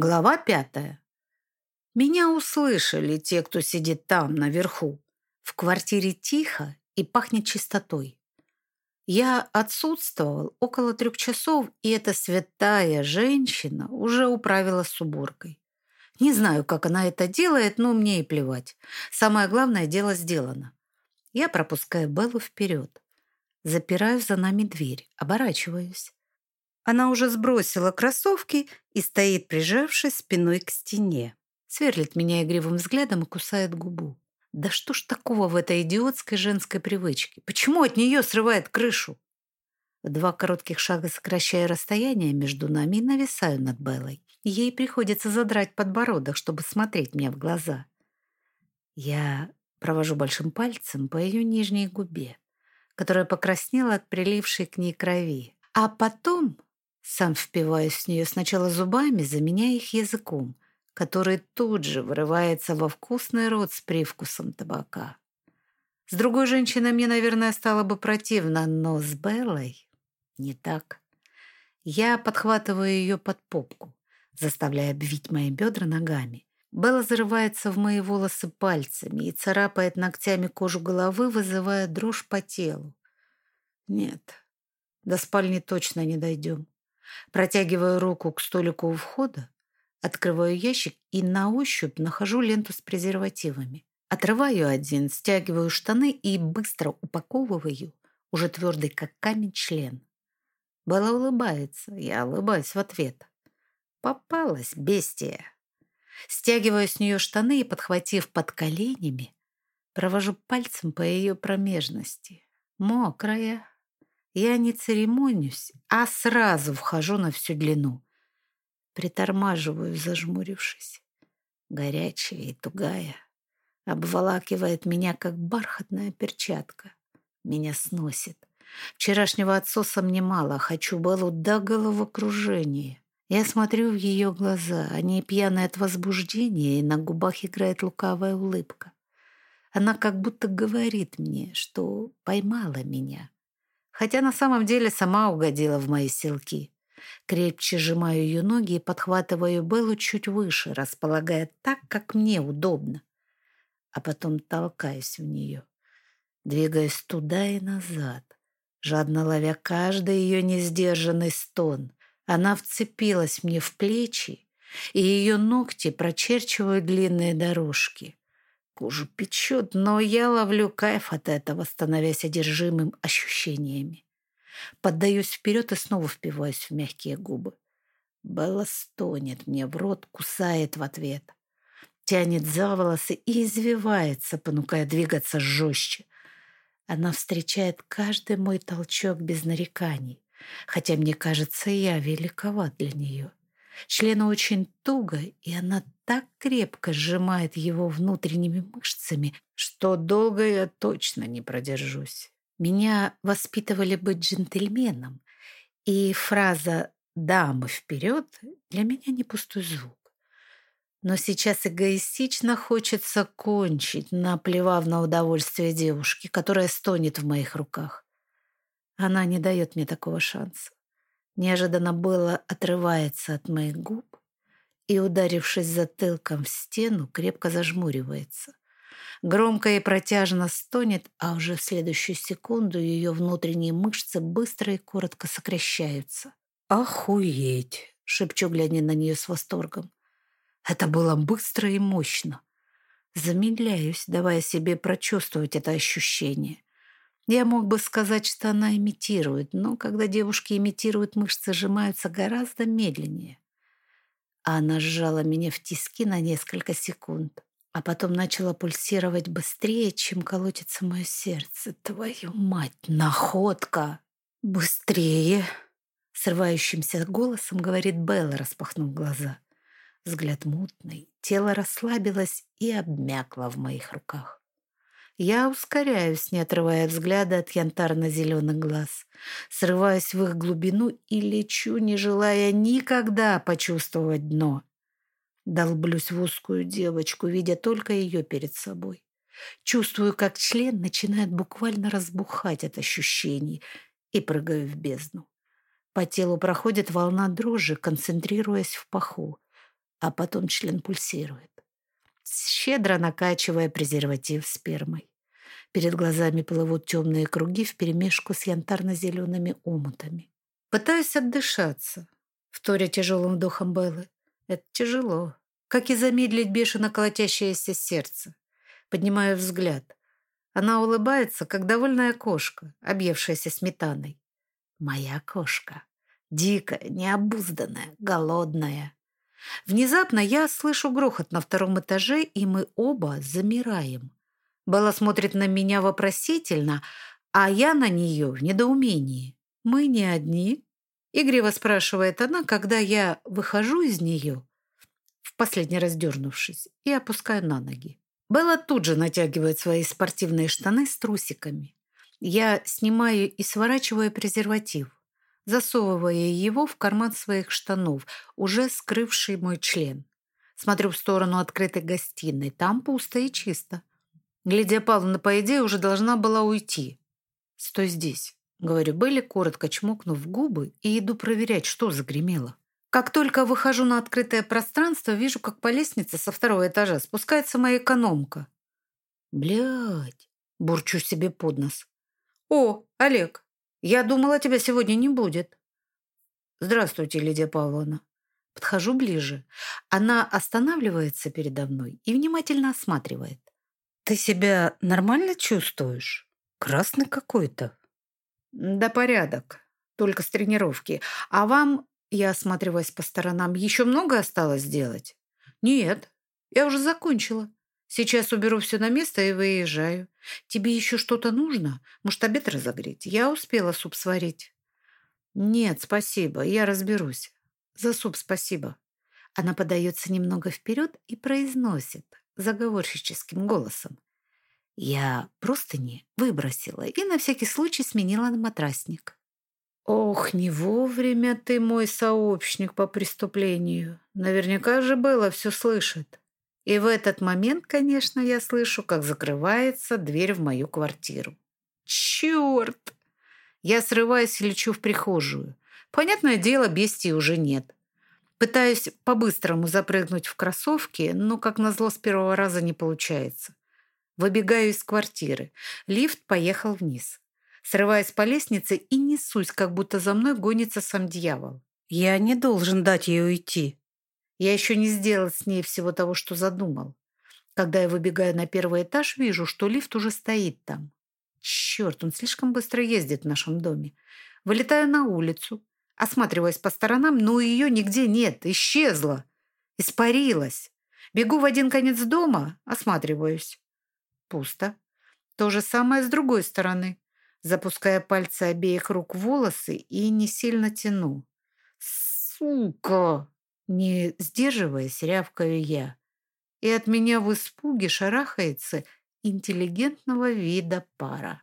Глава пятая. Меня услышали те, кто сидит там, наверху. В квартире тихо и пахнет чистотой. Я отсутствовал около трех часов, и эта святая женщина уже управила с уборкой. Не знаю, как она это делает, но мне и плевать. Самое главное, дело сделано. Я пропускаю Беллу вперед. Запираю за нами дверь, оборачиваюсь. Она уже сбросила кроссовки и стоит, прижавшись спиной к стене. Сверлит меня игривым взглядом и кусает губу. Да что ж такого в этой идиотской женской привычке? Почему от нее срывает крышу? В два коротких шага сокращая расстояние между нами и нависаю над Беллой. Ей приходится задрать подбородок, чтобы смотреть мне в глаза. Я провожу большим пальцем по ее нижней губе, которая покраснела от прилившей к ней крови. А потом сам впиваюсь в нее сначала зубами, заменяя их языком, который тут же вырывается во вкусный рот с привкусом табака. С другой женщиной мне, наверное, стало бы противно, но с Беллой не так. Я подхватываю ее под попку, заставляя обвить мои бедра ногами. Белла зарывается в мои волосы пальцами и царапает ногтями кожу головы, вызывая дрожь по телу. Нет, до спальни точно не дойдем. Протягиваю руку к столику у входа, открываю ящик и на ощупь нахожу ленту с презервативами. Отрываю один, стягиваю штаны и быстро упаковываю уже твердый как камень член. Белла улыбается, я улыбаюсь в ответ. Попалась бестия. Стягиваю с нее штаны и, подхватив под коленями, провожу пальцем по ее промежности. Мокрая, я не церемонюсь, а сразу вхожу на всю длину. Притормаживаю, зажмурившись. Горячая и тугая. Обволакивает меня, как бархатная перчатка. Меня сносит. Вчерашнего отсоса мне мало, хочу Беллу до головокружения. Я смотрю в ее глаза, они пьяны от возбуждения, и на губах играет лукавая улыбка. Она как будто говорит мне, что поймала меня, хотя на самом деле сама угодила в мои селки. Крепче сжимаю ее ноги и подхватываю Беллу чуть выше, располагая так, как мне удобно. А потом толкаюсь в нее, двигаясь туда и назад, жадно ловя каждый ее несдержанный стон. Она вцепилась мне в плечи, и ее ногти прочерчивают длинные дорожки. Кожу печет, но я ловлю кайф от этого, становясь одержимым ощущениями. Поддаюсь вперед и снова впиваюсь в мягкие губы. Белла стонет мне в рот, кусает в ответ. Тянет за волосы и извивается, понукая двигаться жестче. Она встречает каждый мой толчок без нареканий, хотя, мне кажется, я великоват для нее. Член очень туго, и она так крепко сжимает его внутренними мышцами, что долго я точно не продержусь. Меня воспитывали быть джентльменом, и фраза «дамы вперед» для меня не пустой звук. Но сейчас эгоистично хочется кончить, наплевав на удовольствие девушки, которая стонет в моих руках. Она не дает мне такого шанса. Неожиданно было отрывается от моих губ и, ударившись затылком в стену, крепко зажмуривается. Громко и протяжно стонет, а уже в следующую секунду ее внутренние мышцы быстро и коротко сокращаются. «Охуеть!» — шепчу, глядя на нее с восторгом. Это было быстро и мощно. Замедляюсь, давая себе прочувствовать это ощущение. Я мог бы сказать, что она имитирует, но когда девушки имитируют, мышцы сжимаются гораздо медленнее. А она сжала меня в тиски на несколько секунд, а потом начала пульсировать быстрее, чем колотится мое сердце. Твою мать, находка! Быстрее! Срывающимся голосом говорит Белла, распахнув глаза. Взгляд мутный, тело расслабилось и обмякло в моих руках. Я ускоряюсь, не отрывая взгляда от янтарно-зеленых глаз. Срываюсь в их глубину и лечу, не желая никогда почувствовать дно. Долблюсь в узкую девочку, видя только ее перед собой. Чувствую, как член начинает буквально разбухать от ощущений и прыгаю в бездну. По телу проходит волна дрожи, концентрируясь в паху. а потом член пульсирует, щедро накачивая презерватив спермой. Перед глазами плывут темные круги вперемешку с янтарно-зелеными омутами. Пытаюсь отдышаться, вторя тяжелым вдохом Беллы. Это тяжело, как и замедлить бешено колотящееся сердце. Поднимаю взгляд. Она улыбается, как довольная кошка, объевшаяся сметаной. Моя кошка. Дикая, необузданная, голодная. Внезапно я слышу грохот на втором этаже, и мы оба замираем. Белла смотрит на меня вопросительно, а я на нее в недоумении. «Мы не одни?» Игриво спрашивает она, когда я выхожу из нее, в последний раз дернувшись, и опускаю на ноги. Белла тут же натягивает свои спортивные штаны с трусиками. Я снимаю и сворачиваю презерватив, засовывая его в карман своих штанов, уже скрывший мой член. Смотрю в сторону открытой гостиной. Там пусто и чисто. Лидия Павловна, по идее, уже должна была уйти. «Стой здесь», — говорю Белли, коротко чмокнув губы, и иду проверять, что загремело. Как только выхожу на открытое пространство, вижу, как по лестнице со второго этажа спускается моя экономка. Блядь, бурчу себе под нос. «О, Олег, я думала, тебя сегодня не будет». «Здравствуйте, Лидия Павловна». Подхожу ближе. Она останавливается передо мной и внимательно осматривает. «Ты себя нормально чувствуешь? Красный какой-то». «Да порядок. Только с тренировки. А вам я осматриваясь по сторонам. «Еще много осталось сделать?» «Нет, я уже закончила. Сейчас уберу все на место и выезжаю. Тебе еще что-то нужно? Может, обед разогреть? Я успела суп сварить». «Нет, спасибо, я разберусь. За суп спасибо». Она подается немного вперед и произносит заговорщическим голосом. Я просто не выбросила и на всякий случай сменила на матрасник. «Ох, не вовремя ты мой сообщник по преступлению. Наверняка же было все слышит». И в этот момент, конечно, я слышу, как закрывается дверь в мою квартиру. «Черт!» Я срываюсь и лечу в прихожую. Понятное дело, бестии уже нет. Пытаюсь по-быстрому запрыгнуть в кроссовки, но, как назло, с первого раза не получается. Выбегаю из квартиры. Лифт поехал вниз срываясь по лестнице и несусь, как будто за мной гонится сам дьявол. Я не должен дать ей уйти. Я еще не сделал с ней всего того, что задумал. Когда я выбегаю на первый этаж, вижу, что лифт уже стоит там. Черт, он слишком быстро ездит в нашем доме. Вылетаю на улицу, осматриваясь по сторонам, но ее нигде нет, исчезла, испарилась. Бегу в один конец дома, осматриваюсь. Пусто. То же самое с другой стороны запуская пальцы обеих рук в волосы и не сильно тяну. «Сука!» Не сдерживаясь, рявкаю я. И от меня в испуге шарахается интеллигентного вида пара.